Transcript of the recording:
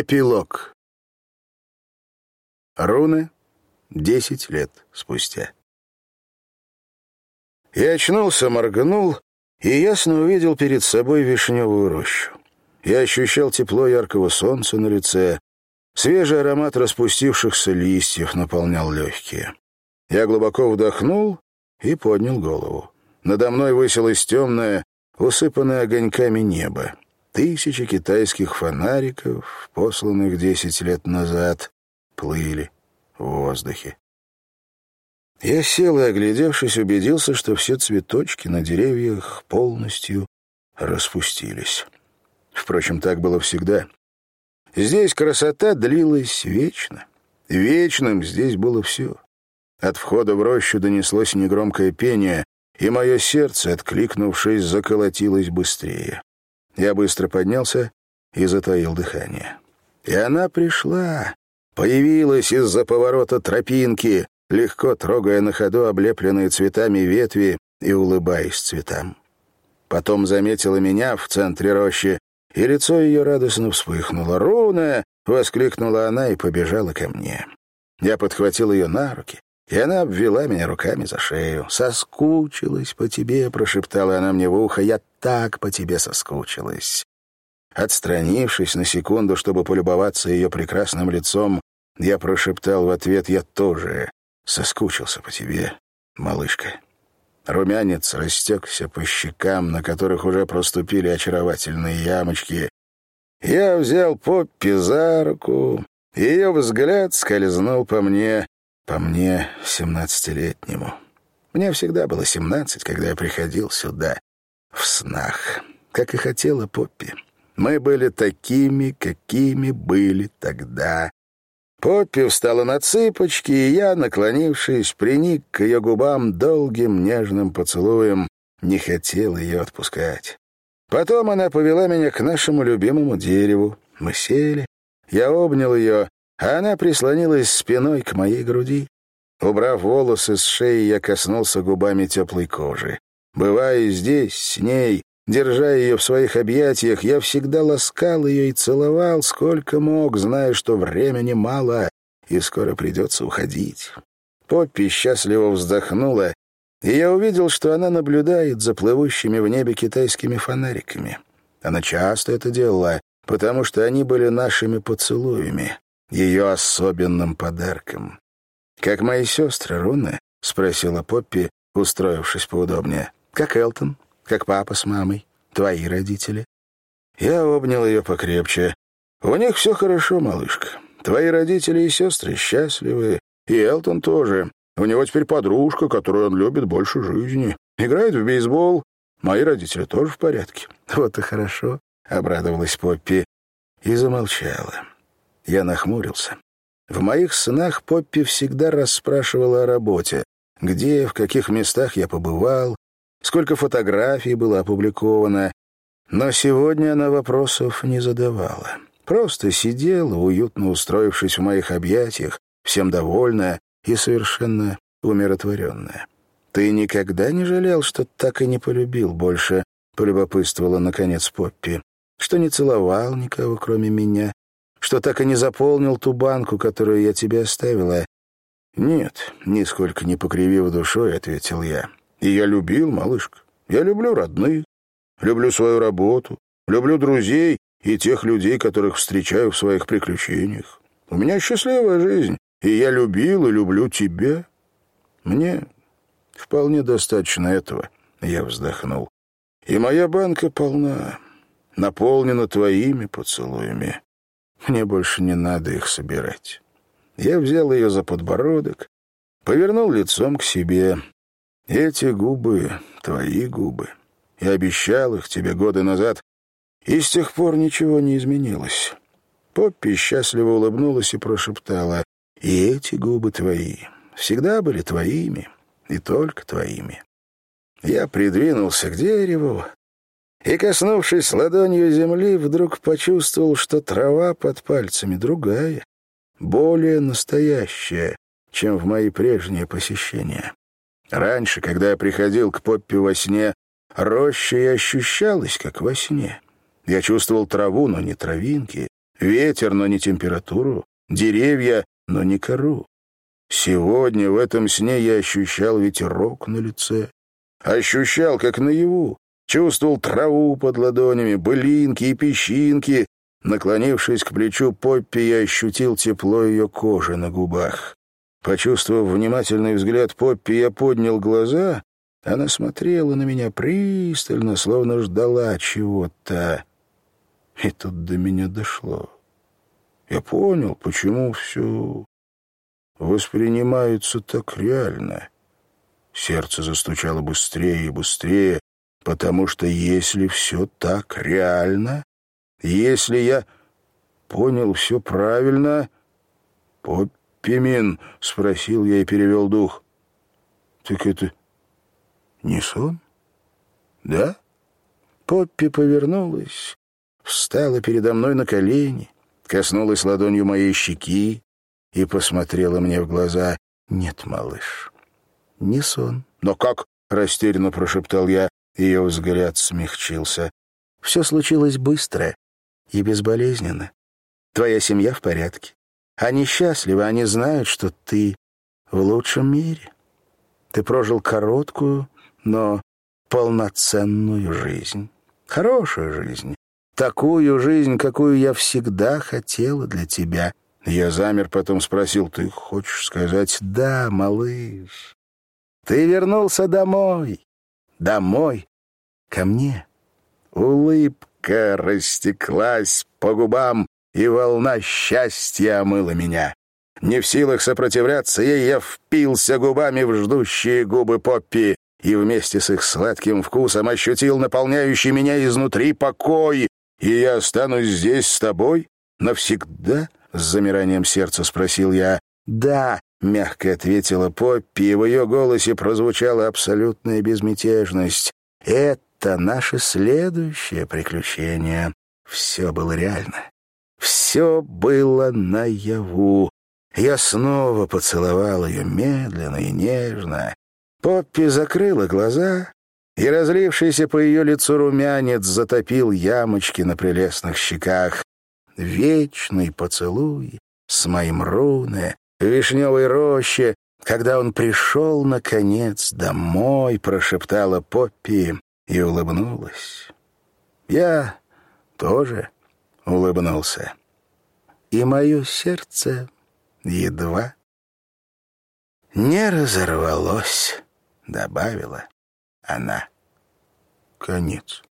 Эпилог. Руны десять лет спустя. Я очнулся, моргнул и ясно увидел перед собой вишневую рощу. Я ощущал тепло яркого солнца на лице, свежий аромат распустившихся листьев наполнял легкие. Я глубоко вдохнул и поднял голову. Надо мной высилось темное, усыпанное огоньками небо. Тысячи китайских фонариков, посланных десять лет назад, плыли в воздухе. Я сел и, оглядевшись, убедился, что все цветочки на деревьях полностью распустились. Впрочем, так было всегда. Здесь красота длилась вечно. Вечным здесь было все. От входа в рощу донеслось негромкое пение, и мое сердце, откликнувшись, заколотилось быстрее. Я быстро поднялся и затаил дыхание. И она пришла, появилась из-за поворота тропинки, легко трогая на ходу облепленные цветами ветви и улыбаясь цветам. Потом заметила меня в центре рощи, и лицо ее радостно вспыхнуло. «Руна!» — воскликнула она и побежала ко мне. Я подхватил ее на руки, и она обвела меня руками за шею. «Соскучилась по тебе», — прошептала она мне в ухо. «Я так по тебе соскучилась». Отстранившись на секунду, чтобы полюбоваться ее прекрасным лицом, я прошептал в ответ «Я тоже соскучился по тебе, малышка». Румянец растекся по щекам, на которых уже проступили очаровательные ямочки. Я взял Поппи за руку, и ее взгляд скользнул по мне, по мне, семнадцатилетнему. Мне всегда было семнадцать, когда я приходил сюда, в снах, как и хотела Поппи. Мы были такими, какими были тогда. Поппи встала на цыпочки, и я, наклонившись, приник к ее губам долгим нежным поцелуем, не хотел ее отпускать. Потом она повела меня к нашему любимому дереву. Мы сели, я обнял ее, она прислонилась спиной к моей груди. Убрав волосы с шеи, я коснулся губами теплой кожи. Бывая здесь, с ней, держа ее в своих объятиях, я всегда ласкал ее и целовал, сколько мог, зная, что времени мало, и скоро придется уходить. Поппи счастливо вздохнула, и я увидел, что она наблюдает за плывущими в небе китайскими фонариками. Она часто это делала, потому что они были нашими поцелуями ее особенным подарком. «Как мои сестры, Руны?» — спросила Поппи, устроившись поудобнее. «Как Элтон? Как папа с мамой? Твои родители?» Я обнял ее покрепче. «У них все хорошо, малышка. Твои родители и сестры счастливы. И Элтон тоже. У него теперь подружка, которую он любит больше жизни. Играет в бейсбол. Мои родители тоже в порядке». «Вот и хорошо», — обрадовалась Поппи и замолчала. Я нахмурился. В моих снах Поппи всегда расспрашивала о работе, где, в каких местах я побывал, сколько фотографий было опубликовано. Но сегодня она вопросов не задавала. Просто сидела, уютно устроившись в моих объятиях, всем довольная и совершенно умиротворенная. «Ты никогда не жалел, что так и не полюбил больше?» — полюбопытствовала, наконец, Поппи. «Что не целовал никого, кроме меня, что так и не заполнил ту банку, которую я тебе оставила?» «Нет», — нисколько не покривив душой, — ответил я. «И я любил, малышка. Я люблю родных, люблю свою работу, люблю друзей и тех людей, которых встречаю в своих приключениях. У меня счастливая жизнь, и я любил и люблю тебя. Мне вполне достаточно этого», — я вздохнул. «И моя банка полна, наполнена твоими поцелуями. Мне больше не надо их собирать. Я взял ее за подбородок, повернул лицом к себе. Эти губы — твои губы. Я обещал их тебе годы назад, и с тех пор ничего не изменилось. Поппи счастливо улыбнулась и прошептала, «И эти губы твои всегда были твоими, и только твоими». Я придвинулся к дереву, и, коснувшись ладонью земли, вдруг почувствовал, что трава под пальцами другая, более настоящая, чем в мои прежние посещения. Раньше, когда я приходил к Поппи во сне, роща и ощущалась, как во сне. Я чувствовал траву, но не травинки, ветер, но не температуру, деревья, но не кору. Сегодня в этом сне я ощущал ветерок на лице, ощущал, как наяву, чувствовал траву под ладонями, былинки и песчинки. Наклонившись к плечу Поппи, я ощутил тепло ее кожи на губах. Почувствовав внимательный взгляд Поппи, я поднял глаза. Она смотрела на меня пристально, словно ждала чего-то. И тут до меня дошло. Я понял, почему все воспринимается так реально. Сердце застучало быстрее и быстрее, потому что если все так реально, если я понял все правильно... «Поппимин?» — спросил я и перевел дух. «Так это не сон?» «Да?» Поппи повернулась, встала передо мной на колени, коснулась ладонью моей щеки и посмотрела мне в глаза. «Нет, малыш, не сон». «Но как?» — растерянно прошептал я. Ее взгляд смягчился. «Все случилось быстро и безболезненно. Твоя семья в порядке. Они счастливы, они знают, что ты в лучшем мире. Ты прожил короткую, но полноценную жизнь. Хорошую жизнь. Такую жизнь, какую я всегда хотела для тебя. Я замер, потом спросил, ты хочешь сказать «да, малыш»? Ты вернулся домой. Домой. Ко мне. Улыбка растеклась по губам, и волна счастья омыла меня. Не в силах сопротивляться ей, я впился губами в ждущие губы Поппи и вместе с их сладким вкусом ощутил наполняющий меня изнутри покой. «И я останусь здесь с тобой? Навсегда?» — с замиранием сердца спросил я. «Да», — мягко ответила Поппи, и в ее голосе прозвучала абсолютная безмятежность. «Это наше следующее приключение». Все было реально. Все было наяву. Я снова поцеловал ее медленно и нежно. Поппи закрыла глаза, и разлившийся по ее лицу румянец затопил ямочки на прелестных щеках. Вечный поцелуй с моим руне вишневой роще, когда он пришел, наконец, домой, прошептала Поппи и улыбнулась. Я тоже улыбнулся. И мое сердце едва не разорвалось, добавила она. Конец.